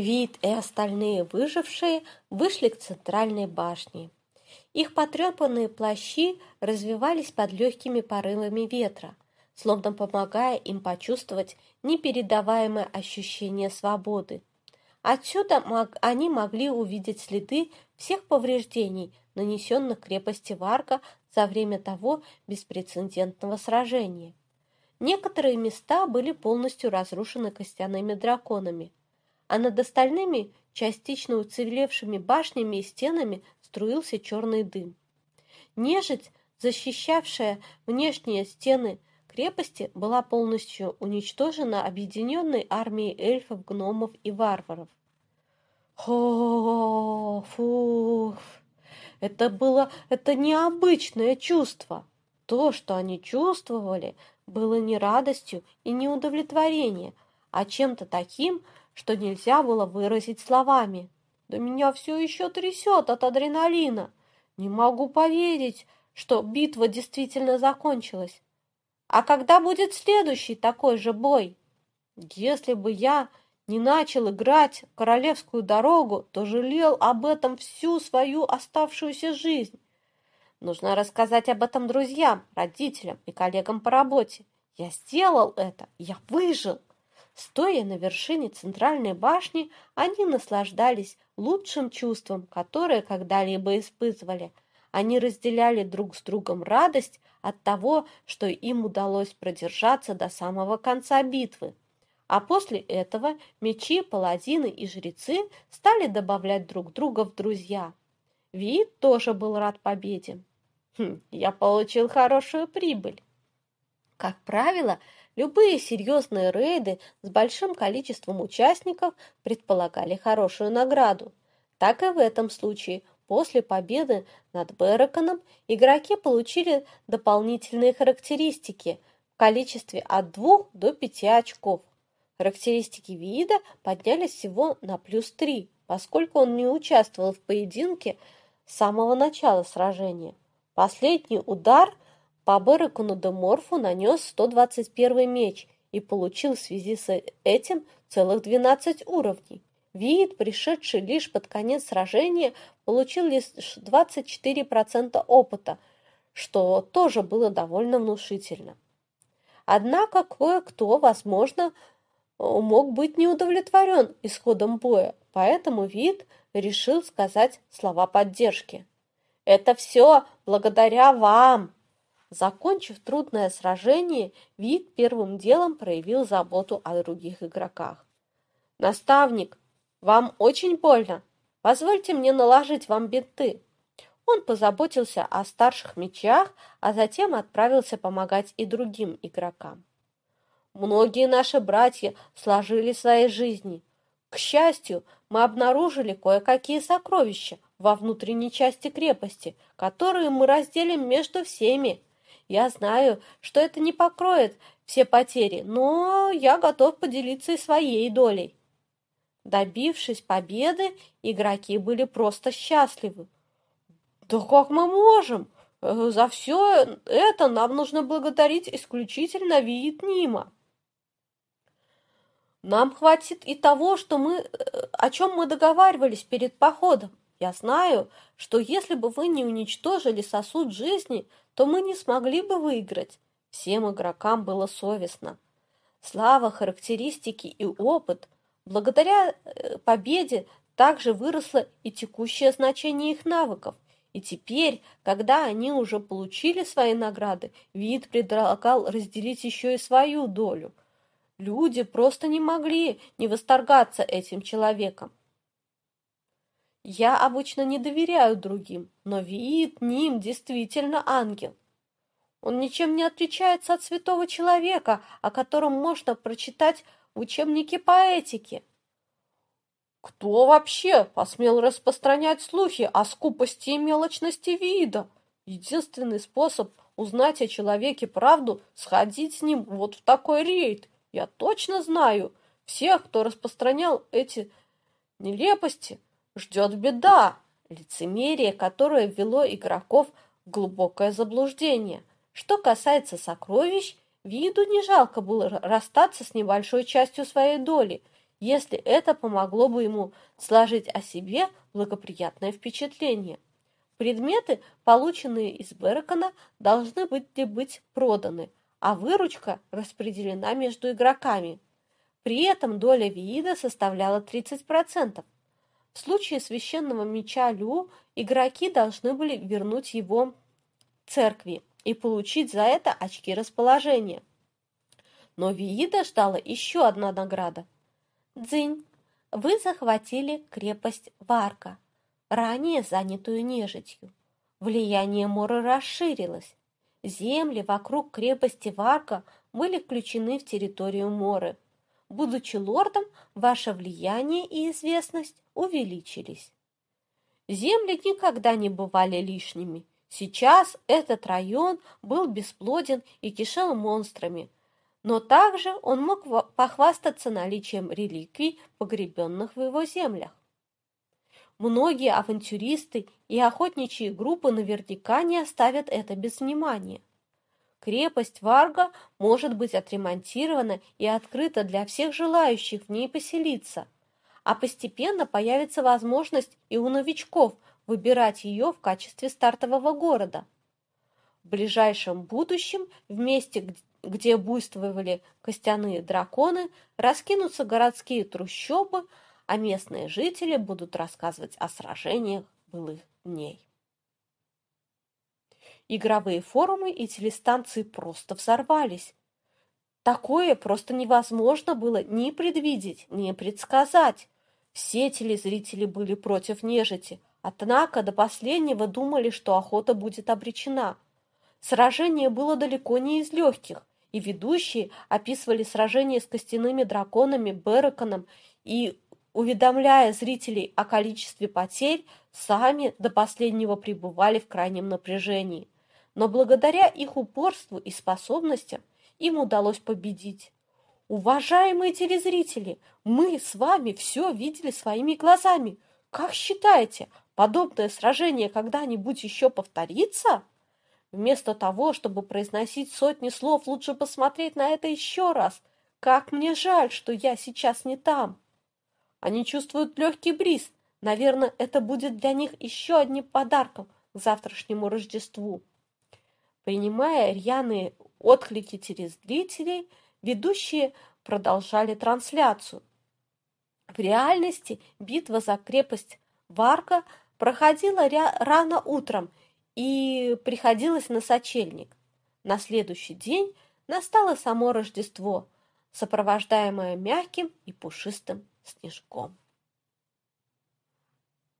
Вид и остальные выжившие вышли к центральной башне. Их потрепанные плащи развивались под легкими порывами ветра, словно помогая им почувствовать непередаваемое ощущение свободы. Отсюда мог, они могли увидеть следы всех повреждений, нанесенных крепости Варка за время того беспрецедентного сражения. Некоторые места были полностью разрушены костяными драконами, а над остальными, частично уцелевшими башнями и стенами струился черный дым. Нежить, защищавшая внешние стены крепости, была полностью уничтожена объединенной армией эльфов, гномов и варваров. Хо, фух, это было, это необычное чувство. То, что они чувствовали, было не радостью и не удовлетворением, а чем-то таким, что нельзя было выразить словами. Да меня все еще трясет от адреналина. Не могу поверить, что битва действительно закончилась. А когда будет следующий такой же бой? Если бы я не начал играть королевскую дорогу, то жалел об этом всю свою оставшуюся жизнь. Нужно рассказать об этом друзьям, родителям и коллегам по работе. Я сделал это, я выжил. Стоя на вершине центральной башни, они наслаждались лучшим чувством, которое когда-либо испытывали. Они разделяли друг с другом радость от того, что им удалось продержаться до самого конца битвы. А после этого мечи, паладины и жрецы стали добавлять друг друга в друзья. Вид тоже был рад победе. Хм, я получил хорошую прибыль. Как правило, Любые серьезные рейды с большим количеством участников предполагали хорошую награду. Так и в этом случае. После победы над Бераконом игроки получили дополнительные характеристики в количестве от 2 до 5 очков. Характеристики вида поднялись всего на плюс 3, поскольку он не участвовал в поединке с самого начала сражения. Последний удар – по Берекону де Морфу нанес 121 меч и получил в связи с этим целых 12 уровней. Вид, пришедший лишь под конец сражения, получил лишь 24% опыта, что тоже было довольно внушительно. Однако кое-кто, возможно, мог быть не удовлетворен исходом боя, поэтому Вид решил сказать слова поддержки. «Это все благодаря вам!» Закончив трудное сражение, Вик первым делом проявил заботу о других игроках. «Наставник, вам очень больно. Позвольте мне наложить вам бинты». Он позаботился о старших мечах, а затем отправился помогать и другим игрокам. Многие наши братья сложили свои жизни. К счастью, мы обнаружили кое-какие сокровища во внутренней части крепости, которые мы разделим между всеми. Я знаю, что это не покроет все потери, но я готов поделиться и своей долей. Добившись победы, игроки были просто счастливы. Да как мы можем? Э, за все это нам нужно благодарить исключительно Виетнима. Нам хватит и того, что мы, э, о чем мы договаривались перед походом. Я знаю, что если бы вы не уничтожили сосуд жизни, то мы не смогли бы выиграть. Всем игрокам было совестно. Слава, характеристики и опыт. Благодаря э, победе также выросло и текущее значение их навыков. И теперь, когда они уже получили свои награды, вид предлагал разделить еще и свою долю. Люди просто не могли не восторгаться этим человеком. Я обычно не доверяю другим, но вид Ним действительно ангел. Он ничем не отличается от святого человека, о котором можно прочитать в учебнике по этике. Кто вообще посмел распространять слухи о скупости и мелочности вида? Единственный способ узнать о человеке правду – сходить с ним вот в такой рейд. Я точно знаю, всех, кто распространял эти нелепости – ждет беда, лицемерие, которое ввело игроков в глубокое заблуждение. Что касается сокровищ, виду не жалко было расстаться с небольшой частью своей доли. если это помогло бы ему сложить о себе благоприятное впечатление. Предметы, полученные из Беракона, должны были быть проданы, а выручка распределена между игроками. При этом доля Виида составляла 30%. В случае священного меча Лю игроки должны были вернуть его церкви и получить за это очки расположения. Но Виида ждала еще одна награда. Дзынь, вы захватили крепость Варка, ранее занятую нежитью. Влияние Моры расширилось. Земли вокруг крепости Варка были включены в территорию Моры. Будучи лордом, ваше влияние и известность увеличились. Земли никогда не бывали лишними. Сейчас этот район был бесплоден и кишел монстрами, но также он мог похвастаться наличием реликвий, погребенных в его землях. Многие авантюристы и охотничьи группы наверняка не оставят это без внимания. Крепость Варга может быть отремонтирована и открыта для всех желающих в ней поселиться, а постепенно появится возможность и у новичков выбирать ее в качестве стартового города. В ближайшем будущем в месте, где буйствовали костяные драконы, раскинутся городские трущобы, а местные жители будут рассказывать о сражениях былых дней. Игровые форумы и телестанции просто взорвались. Такое просто невозможно было ни предвидеть, ни предсказать. Все телезрители были против нежити, однако до последнего думали, что охота будет обречена. Сражение было далеко не из легких, и ведущие описывали сражение с костяными драконами Бераконом и, уведомляя зрителей о количестве потерь, сами до последнего пребывали в крайнем напряжении но благодаря их упорству и способностям им удалось победить. Уважаемые телезрители, мы с вами все видели своими глазами. Как считаете, подобное сражение когда-нибудь еще повторится? Вместо того, чтобы произносить сотни слов, лучше посмотреть на это еще раз. Как мне жаль, что я сейчас не там. Они чувствуют легкий бриз. Наверное, это будет для них еще одним подарком к завтрашнему Рождеству. Принимая рьяные отклики телезрителей, ведущие продолжали трансляцию. В реальности битва за крепость Варка проходила рано утром и приходилась на сочельник. На следующий день настало само Рождество, сопровождаемое мягким и пушистым снежком.